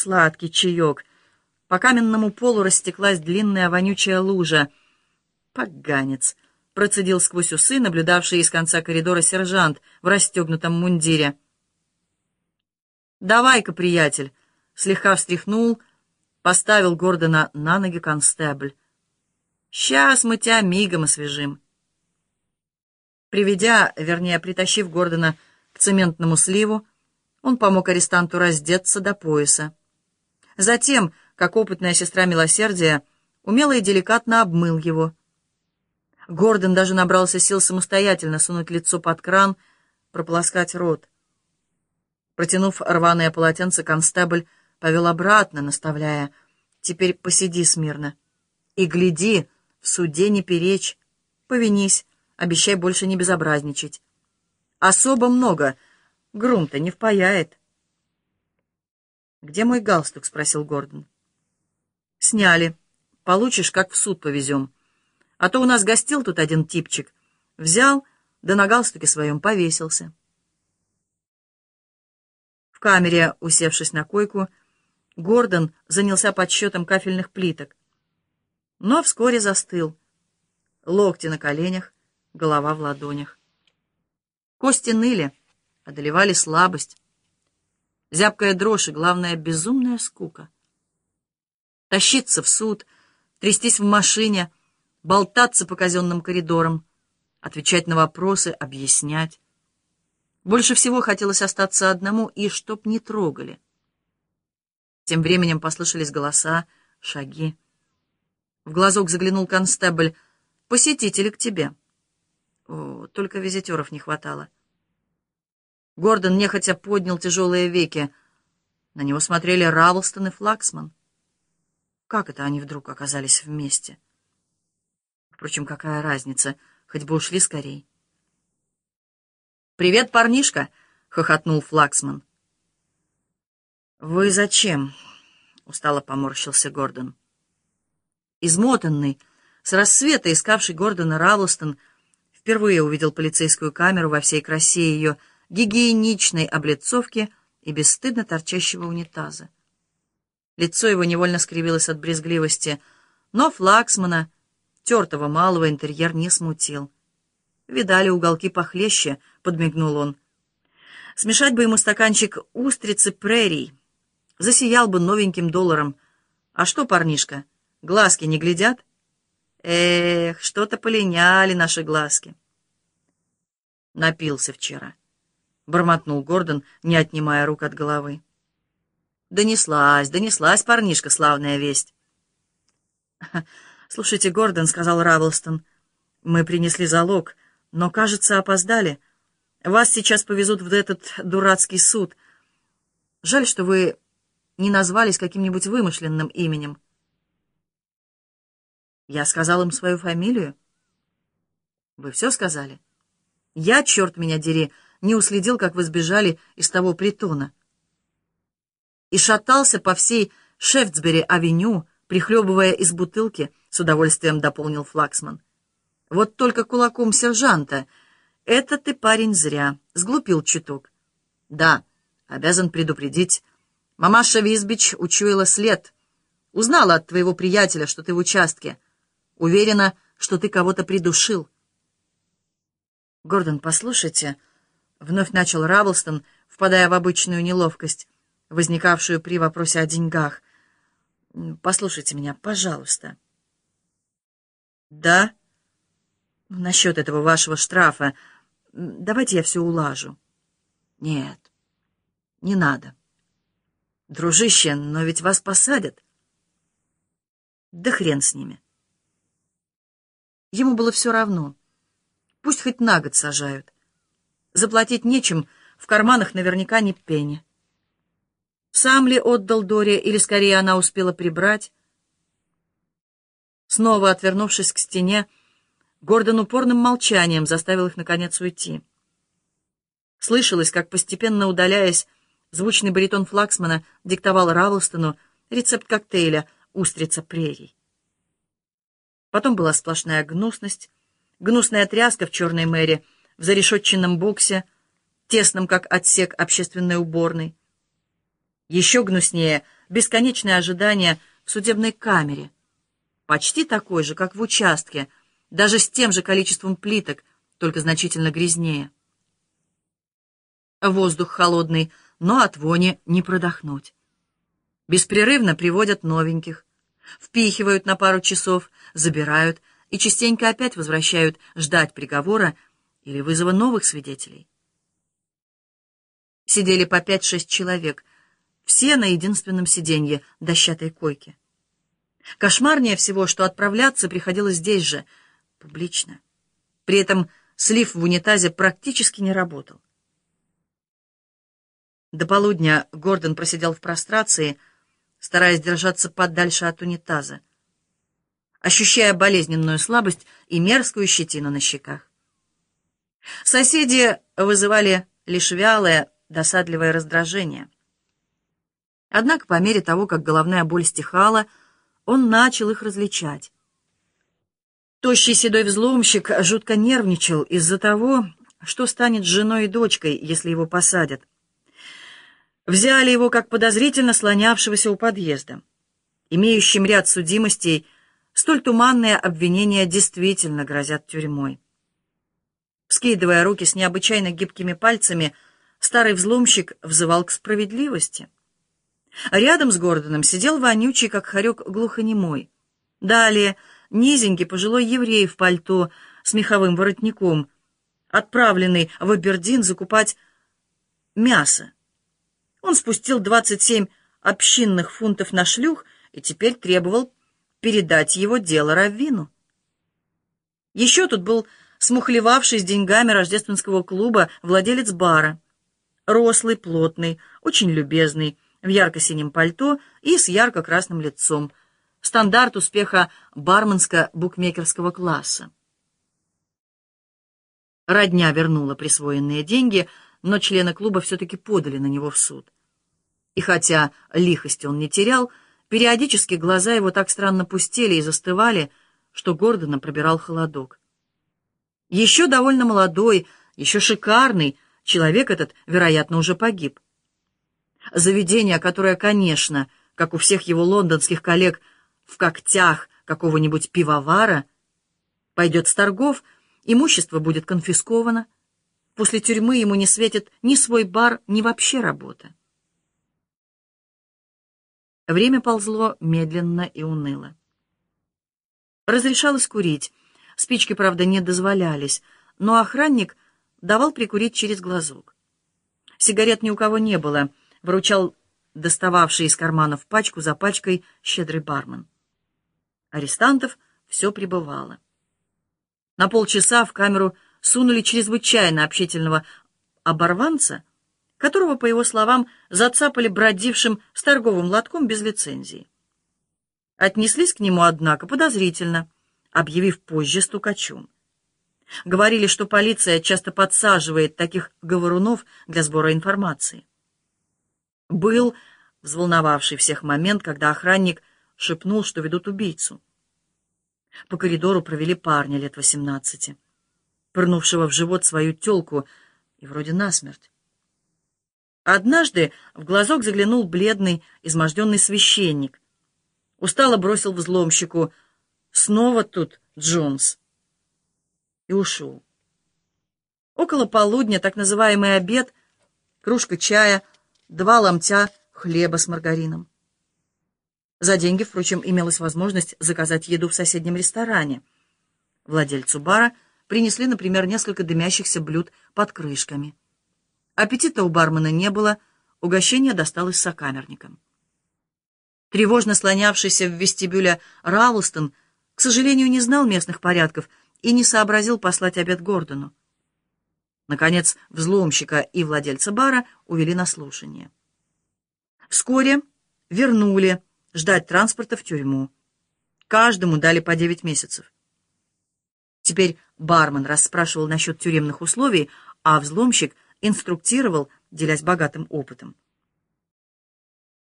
Сладкий чаек. По каменному полу растеклась длинная вонючая лужа. Поганец! Процедил сквозь усы, наблюдавший из конца коридора сержант в расстегнутом мундире. «Давай-ка, приятель!» Слегка встряхнул, поставил Гордона на ноги констебль. «Сейчас мы тебя мигом освежим». Приведя, вернее, притащив Гордона к цементному сливу, он помог арестанту раздеться до пояса. Затем, как опытная сестра милосердия, умело и деликатно обмыл его. Гордон даже набрался сил самостоятельно сунуть лицо под кран, прополоскать рот. Протянув рваное полотенце, констебль повел обратно, наставляя «Теперь посиди смирно и гляди, в суде не перечь, повинись, обещай больше не безобразничать. Особо много, грунта не впаяет». «Где мой галстук?» — спросил Гордон. «Сняли. Получишь, как в суд повезем. А то у нас гостил тут один типчик. Взял, да на галстуке своем повесился». В камере, усевшись на койку, Гордон занялся подсчетом кафельных плиток. Но вскоре застыл. Локти на коленях, голова в ладонях. Кости ныли, одолевали слабость. Зябкая дрожь и, главное, безумная скука. Тащиться в суд, трястись в машине, болтаться по казенным коридорам, отвечать на вопросы, объяснять. Больше всего хотелось остаться одному и чтоб не трогали. Тем временем послышались голоса, шаги. В глазок заглянул констебль. «Посетители к тебе». О, только визитеров не хватало. Гордон нехотя поднял тяжелые веки. На него смотрели Равлстон и Флаксман. Как это они вдруг оказались вместе? Впрочем, какая разница, хоть бы ушли скорей. «Привет, парнишка!» — хохотнул Флаксман. «Вы зачем?» — устало поморщился Гордон. Измотанный, с рассвета искавший Гордона Равлстон, впервые увидел полицейскую камеру во всей красе ее гигиеничной облицовки и бесстыдно торчащего унитаза. Лицо его невольно скривилось от брезгливости, но Флаксмана, тертого малого, интерьер не смутил. Видали уголки похлеще, — подмигнул он. Смешать бы ему стаканчик устрицы прерий. Засиял бы новеньким долларом. А что, парнишка, глазки не глядят? Эх, что-то полиняли наши глазки. Напился вчера. Бормотнул Гордон, не отнимая рук от головы. Донеслась, донеслась, парнишка, славная весть. «Слушайте, Гордон», — сказал Равлстон, — «мы принесли залог, но, кажется, опоздали. Вас сейчас повезут в этот дурацкий суд. Жаль, что вы не назвались каким-нибудь вымышленным именем. Я сказал им свою фамилию. Вы все сказали? Я, черт меня дери, не уследил, как вы сбежали из того притона. И шатался по всей Шефтсбери-авеню, прихлебывая из бутылки, с удовольствием дополнил Флаксман. Вот только кулаком сержанта. Это ты, парень, зря. Сглупил чуток. Да, обязан предупредить. Мамаша Визбич учуяла след. Узнала от твоего приятеля, что ты в участке. Уверена, что ты кого-то придушил. Гордон, послушайте, вновь начал Равлстон, впадая в обычную неловкость, возникавшую при вопросе о деньгах. Послушайте меня, пожалуйста. Да? Насчет этого вашего штрафа. Давайте я все улажу. Нет, не надо. Дружище, но ведь вас посадят. Да хрен с ними. Ему было все равно. Пусть хоть на год сажают. Заплатить нечем, в карманах наверняка не пени. Сам ли отдал Доре, или скорее она успела прибрать? Снова отвернувшись к стене, Гордон упорным молчанием заставил их, наконец, уйти. Слышалось, как, постепенно удаляясь, звучный баритон Флаксмана диктовал Равлстону рецепт коктейля «Устрица прерий». Потом была сплошная гнусность, гнусная тряска в черной мэре, в зарешетченном боксе, тесном, как отсек общественной уборной. Еще гнуснее бесконечное ожидание в судебной камере, почти такой же, как в участке, даже с тем же количеством плиток, только значительно грязнее. Воздух холодный, но от вони не продохнуть. Беспрерывно приводят новеньких, впихивают на пару часов, забирают и частенько опять возвращают ждать приговора или вызова новых свидетелей. Сидели по пять-шесть человек, все на единственном сиденье дощатой койки. Кошмарнее всего, что отправляться приходилось здесь же, публично. При этом слив в унитазе практически не работал. До полудня Гордон просидел в прострации, стараясь держаться подальше от унитаза, ощущая болезненную слабость и мерзкую щетину на щеках. Соседи вызывали лишь вялое, досадливое раздражение. Однако по мере того, как головная боль стихала, он начал их различать. Тощий седой взломщик жутко нервничал из-за того, что станет женой и дочкой, если его посадят. Взяли его как подозрительно слонявшегося у подъезда. Имеющим ряд судимостей, столь туманные обвинения действительно грозят тюрьмой. Скидывая руки с необычайно гибкими пальцами, старый взломщик взывал к справедливости. Рядом с Гордоном сидел вонючий, как хорек, глухонемой. Далее низенький пожилой еврей в пальто с меховым воротником, отправленный в Абердин закупать мясо. Он спустил 27 общинных фунтов на шлюх и теперь требовал передать его дело Раввину. Еще тут был смухлевавший с деньгами рождественского клуба владелец бара. Рослый, плотный, очень любезный, в ярко-синем пальто и с ярко-красным лицом. Стандарт успеха барменско-букмекерского класса. Родня вернула присвоенные деньги, но члены клуба все-таки подали на него в суд. И хотя лихости он не терял, периодически глаза его так странно пустели и застывали, что Гордона пробирал холодок. Еще довольно молодой, еще шикарный, человек этот, вероятно, уже погиб. Заведение, которое, конечно, как у всех его лондонских коллег, в когтях какого-нибудь пивовара, пойдет с торгов, имущество будет конфисковано. После тюрьмы ему не светит ни свой бар, ни вообще работа. Время ползло медленно и уныло. Разрешалось курить, Спички, правда, не дозволялись, но охранник давал прикурить через глазок. Сигарет ни у кого не было, вручал достававший из карманов пачку за пачкой щедрый бармен. Арестантов все прибывало. На полчаса в камеру сунули чрезвычайно общительного оборванца, которого, по его словам, зацапали бродившим с торговым лотком без лицензии. Отнеслись к нему, однако, подозрительно — объявив позже стукачом. Говорили, что полиция часто подсаживает таких говорунов для сбора информации. Был взволновавший всех момент, когда охранник шепнул, что ведут убийцу. По коридору провели парня лет восемнадцати, пырнувшего в живот свою тёлку и вроде насмерть. Однажды в глазок заглянул бледный, изможденный священник. Устало бросил взломщику — Снова тут Джонс. И ушел. Около полудня так называемый обед, кружка чая, два ломтя хлеба с маргарином. За деньги, впрочем, имелась возможность заказать еду в соседнем ресторане. Владельцу бара принесли, например, несколько дымящихся блюд под крышками. Аппетита у бармена не было, угощение досталось сокамерникам. Тревожно слонявшийся в вестибюле Ралстон к сожалению, не знал местных порядков и не сообразил послать обед Гордону. Наконец, взломщика и владельца бара увели на слушание. Вскоре вернули ждать транспорта в тюрьму. Каждому дали по девять месяцев. Теперь бармен расспрашивал насчет тюремных условий, а взломщик инструктировал, делясь богатым опытом.